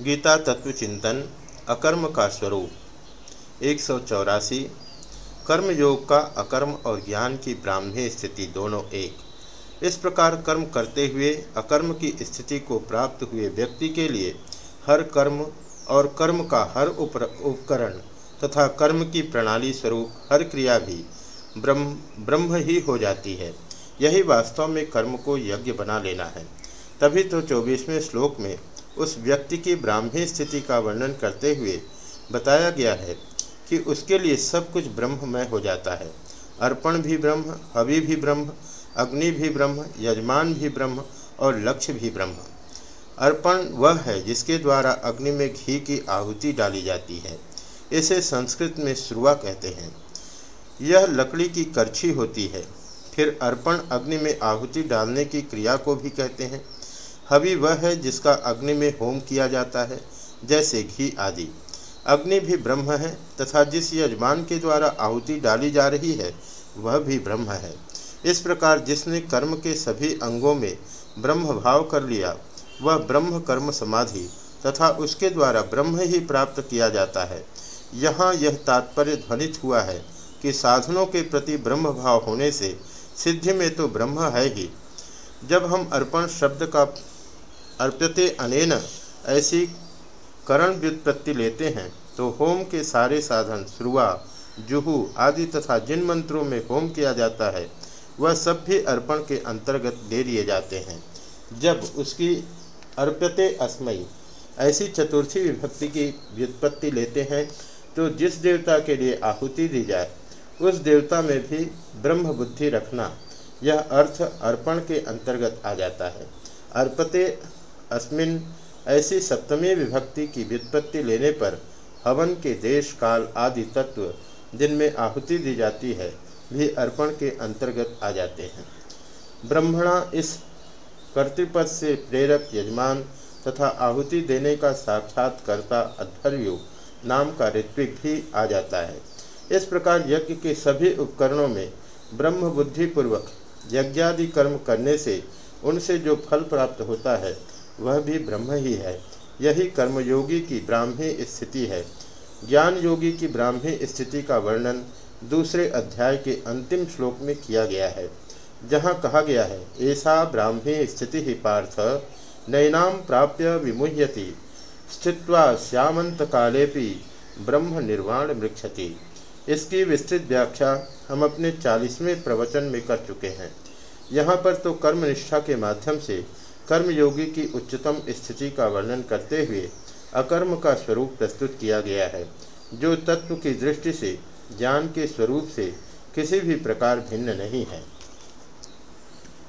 गीता तत्व चिंतन, अकर्म का स्वरूप। एक सौ चौरासी कर्म योग का अकर्म और ज्ञान की ब्राह्मी स्थिति दोनों एक। इस प्रकार कर्म करते हुए, अकर्म की स्थिति को प्राप्त हुए व्यक्ति के लिए हर कर्म और कर्म का हर उपकरण तथा कर्म की प्रणाली स्वरूप हर क्रिया भी ब्रह्म ब्रह्म ही हो जाती है। यही वास्तव में कर्म को यज्ञ बना लेना है। तभी तो चौबीसवें श्लोक में उस व्यक्ति की ब्राह्मी स्थिति का वर्णन करते हुए बताया गया है कि उसके लिए सब कुछ ब्रह्ममय हो जाता है। अर्पण भी ब्रह्म, हवि भी ब्रह्म, अग्नि भी ब्रह्म, यजमान भी ब्रह्म और लक्ष्य भी ब्रह्म। अर्पण वह है जिसके द्वारा अग्नि में घी की आहुति डाली जाती है। इसे संस्कृत में श्रुआ कहते हैं। यह लकड़ी की करछी होती है। फिर अर्पण अग्नि में आहुति डालने की क्रिया को भी कहते हैं। हवि वह है जिसका अग्नि में होम किया जाता है, जैसे घी आदि। अग्नि भी ब्रह्म है, तथा जिस यजमान के द्वारा आहुति डाली जा रही है, वह भी ब्रह्म है। इस प्रकार जिसने कर्म के सभी अंगों में ब्रह्म भाव कर लिया, वह ब्रह्म कर्म समाधि तथा उसके द्वारा ब्रह्म ही प्राप्त किया जाता है। यहाँ यह तात्पर्य ध्वनित हुआ है कि साधनों के प्रति ब्रह्म भाव होने से सिद्धि में तो ब्रह्म है ही। जब हम अर्पण शब्द का अर्प्यते अनेन, ऐसी करण व्युत्पत्ति लेते हैं। तो होम के सारे साधन श्रुआ जुहू आदि तथा जिन मंत्रों में होम किया जाता है, वह सब भी अर्पण के अंतर्गत ले लिए जाते हैं। जब उसकी अर्प्यते अस्मयी, ऐसी चतुर्थी विभक्ति की व्युत्पत्ति लेते हैं तो जिस देवता के लिए आहुति दी जाए, उस देवता में भी ब्रह्म बुद्धि रखना, यह अर्थ अर्पण के अंतर्गत आ जाता है। अर्पते अस्मिन ऐसी सप्तमी विभक्ति की व्युत्पत्ति लेने पर हवन के देश काल आदि तत्व जिनमें आहुति दी जाती है, भी अर्पण के अंतर्गत आ जाते हैं। ब्रह्मणा इस कर्तृपद से प्रेरक यजमान तथा आहुति देने का साक्षात्कर्ता अध्वर्यु नाम का ऋत्विक भी आ जाता है। इस प्रकार यज्ञ के सभी उपकरणों में ब्रह्म बुद्धि पूर्वक यज्ञादि कर्म करने से उनसे जो फल प्राप्त होता है वह भी ब्रह्म ही है। यही कर्मयोगी की ब्राह्मी स्थिति है। ज्ञान योगी की ब्राह्मी स्थिति का वर्णन दूसरे अध्याय के अंतिम श्लोक में किया गया है, जहाँ कहा गया है, ऐसा ब्राह्मी स्थिति ही पार्थ नैनाम प्राप्य विमुह्यति, स्थित्वा श्यामंत कालेपि ब्रह्म निर्वाण मृक्षति। इसकी विस्तृत व्याख्या हम अपने चालीसवें प्रवचन में कर चुके हैं। यहाँ पर तो कर्मनिष्ठा के माध्यम से कर्मयोगी की उच्चतम स्थिति का वर्णन करते हुए अकर्म का स्वरूप प्रस्तुत किया गया है, जो तत्व की दृष्टि से, ज्ञान के स्वरूप से किसी भी प्रकार भिन्न नहीं है।